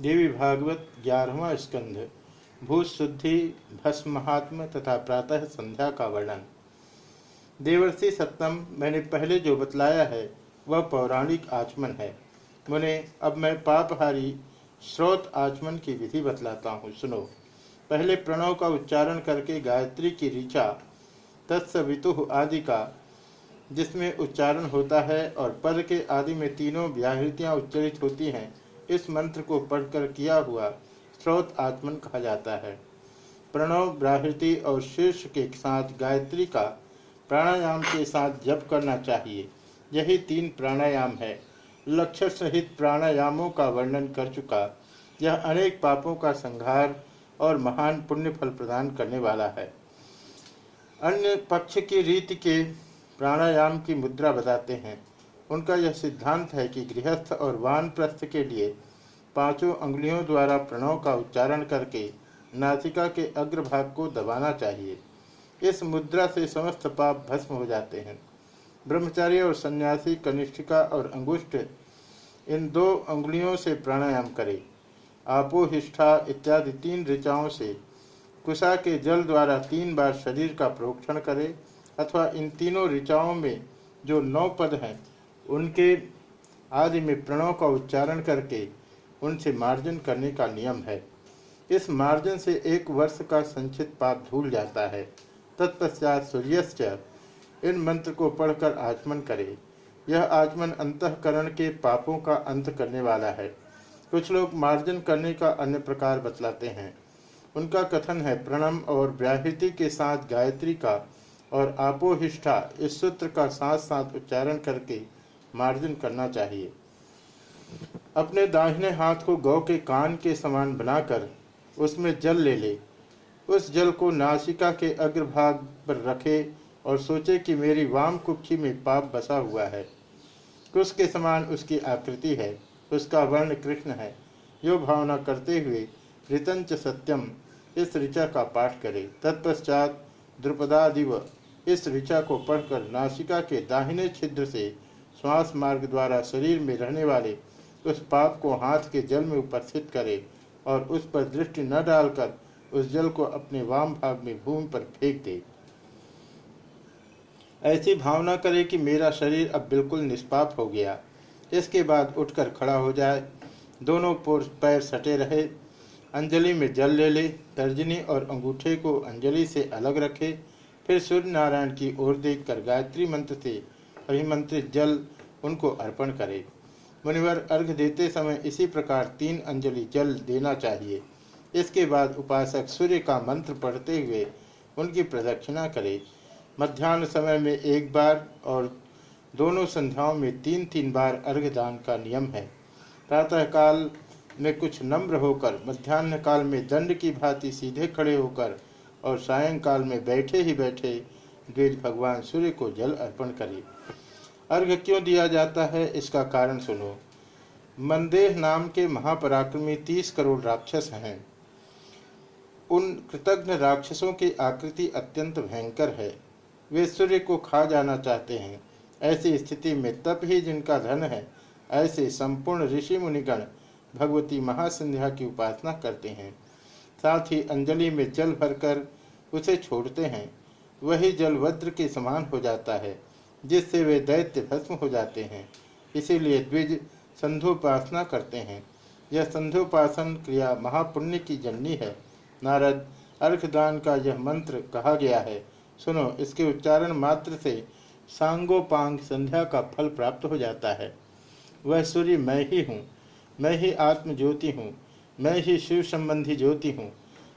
देवी भागवत ग्यारहवा स्कंध भूत शुद्धि भस्म महात्म तथा प्रातः संध्या का वर्णन। देवर्षि सप्तम, मैंने पहले जो बतलाया है, वह पौराणिक आचमन है। मुने, अब मैं पापहारी, स्रोत आचमन की विधि बतलाता हूँ, सुनो। पहले प्रणव का उच्चारण करके गायत्री की ऋचा तत्सवितु आदि का, जिसमें उच्चारण होता है और पद के आदि में तीनों व्याहृतियाँ उच्चरित होती हैं इस मंत्र को पढ़कर किया हुआ स्रोत आत्मन कहा जाता है। प्रणव ब्राहृति और शीर्ष के साथ गायत्री का प्राणायाम के साथ जप करना चाहिए। यही तीन प्राणायाम है। लक्ष्य सहित प्राणायामों का वर्णन कर चुका, यह अनेक पापों का संहार और महान पुण्य फल प्रदान करने वाला है। अन्य पक्ष की रीति के प्राणायाम की मुद्रा बताते हैं। उनका यह सिद्धांत है कि गृहस्थ और वानप्रस्थ के लिए पाँचों अंगुलियों द्वारा प्रणव का उच्चारण करके नासिका के अग्रभाग को दबाना चाहिए। इस मुद्रा से समस्त पाप भस्म हो जाते हैं। ब्रह्मचारी और सन्यासी, कनिष्ठिका और अंगुष्ठ इन दो अंगुलियों से प्राणायाम करे। आपोहिष्ठा इत्यादि तीन ऋचाओं से कुशा के जल द्वारा तीन बार शरीर का प्रोक्षण करे अथवा इन तीनों ऋचाओं में जो नौ पद हैं उनके आदि में प्रणव का उच्चारण करके उनसे मार्जन करने का नियम है। इस मार्जन से एक वर्ष का संचित पाप धूल जाता है। तत्पश्चात सूर्यश्च इन मंत्र को पढ़कर आचमन करे। यह आचमन अंतकरण के पापों का अंत करने वाला है। कुछ लोग मार्जन करने का अन्य प्रकार बतलाते हैं। उनका कथन है, प्रणम और व्याहृति के साथ गायत्री का और आपोहिष्ठा इस सूत्र का साथ साथ उच्चारण करके मार्जन करना चाहिए। अपने दाहिने हाथ को गौ के कान के समान बनाकर उसमें जल ले ले। उस जल को नासिका के अग्रभाग पर रखे और सोचे कि मेरी वाम कुक्षी में पाप बसा हुआ है। कुश के समान उसकी आकृति है। उसका वर्ण कृष्ण है। यो भावना करते हुए ऋतंच सत्यम इस ऋचा का पाठ करे। तत्पश्चात द्रुपदादिव इस ऋचा को पढ़कर नासिका के दाहिने छिद्र से श्वास मार्ग द्वारा शरीर में रहने वाले उस पाप को हाथ के जल में उपस्थित करे और उस पर दृष्टि न डालकर उस जल को अपने वाम भाग में भूमि पर फेंक दे। ऐसी भावना करे कि मेरा शरीर अब बिल्कुल निष्पाप हो गया। इसके बाद उठकर खड़ा हो जाए। दोनों पैर सटे रहे। अंजलि में जल ले ले। तर्जनी और अंगूठे को अंजलि से अलग रखे। फिर सूर्य नारायण की ओर देखकर गायत्री मंत्र से अभिमंत्रित जल उनको अर्पण करे। मुनिवर अर्घ देते समय इसी प्रकार तीन अंजलि जल देना चाहिए। इसके बाद उपासक सूर्य का मंत्र पढ़ते हुए उनकी प्रदक्षिणा करे। मध्यान्ह समय में एक बार और दोनों संध्याओं में तीन तीन बार अर्घ दान का नियम है। प्रातःकाल में कुछ नम्र होकर मध्यान्ह काल में दंड की भांति सीधे खड़े होकर और सायंकाल में बैठे ही बैठे द्विज भगवान सूर्य को जल अर्पण करे। अर्घ क्यों दिया जाता है? इसका कारण सुनो। मंदेह नाम के महापराक्रमी तीस करोड़ राक्षस हैं। उन कृतज्ञ राक्षसों की आकृति अत्यंत भयंकर है। वे सूर्य को खा जाना चाहते हैं। ऐसी स्थिति में तब ही जिनका धन है, ऐसे संपूर्ण ऋषि मुनिगण भगवती महासंध्या की उपासना करते हैं। साथ ही अंजलि में जल भरकर उसे छोड़ते हैं। वही जल वज्र के समान हो जाता है, जिससे वे दैत्य भस्म हो जाते हैं। इसीलिए द्विज संधोपासना करते हैं। यह संध्योपासन क्रिया महापुण्य की जननी है। नारद, अर्घदान का यह मंत्र कहा गया है। सुनो, इसके उच्चारण मात्र से सांगोपांग संध्या का फल प्राप्त हो जाता है। वह सूर्य मैं ही हूँ, मैं ही आत्म ज्योति हूँ, मैं ही शिव संबंधी ज्योति हूँ।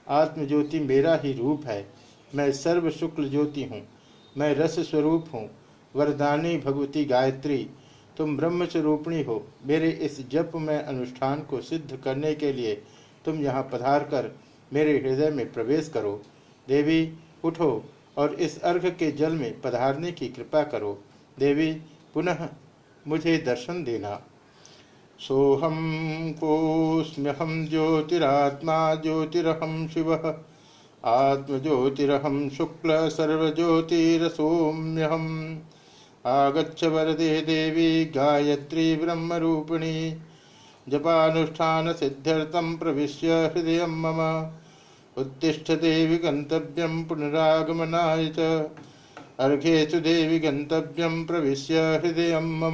आत्म ज्योति मेरा ही रूप है। मैं सर्व शुक्ल ज्योति हूँ, मैं रस स्वरूप हूँ, वरदानी भगवती गायत्री, तुम ब्रह्म स्वरूपणी हो। मेरे इस जप में अनुष्ठान को सिद्ध करने के लिए तुम यहाँ पधार कर मेरे हृदय में प्रवेश करो। देवी, उठो और इस अर्घ के जल में पधारने की कृपा करो। देवी, पुनः मुझे दर्शन देना। सोहम कोस्म्यहम ज्योतिरात्मा ज्योतिरहम शिव। आत्मज्योतिरहम शुक्ल सर्वज्योतिरसोम्यहम आगच्छ वरदे देवी गायत्री ब्रह्मरूपिणी। जपानुष्ठान सिद्ध्यर्थम प्रविश्य हृदय मम। उत्तिष्ठ देवी गंतव्यम पुनरागमनाय च। अर्घ्येषु देवी गंतव्यम प्रविश्य हृदय मम।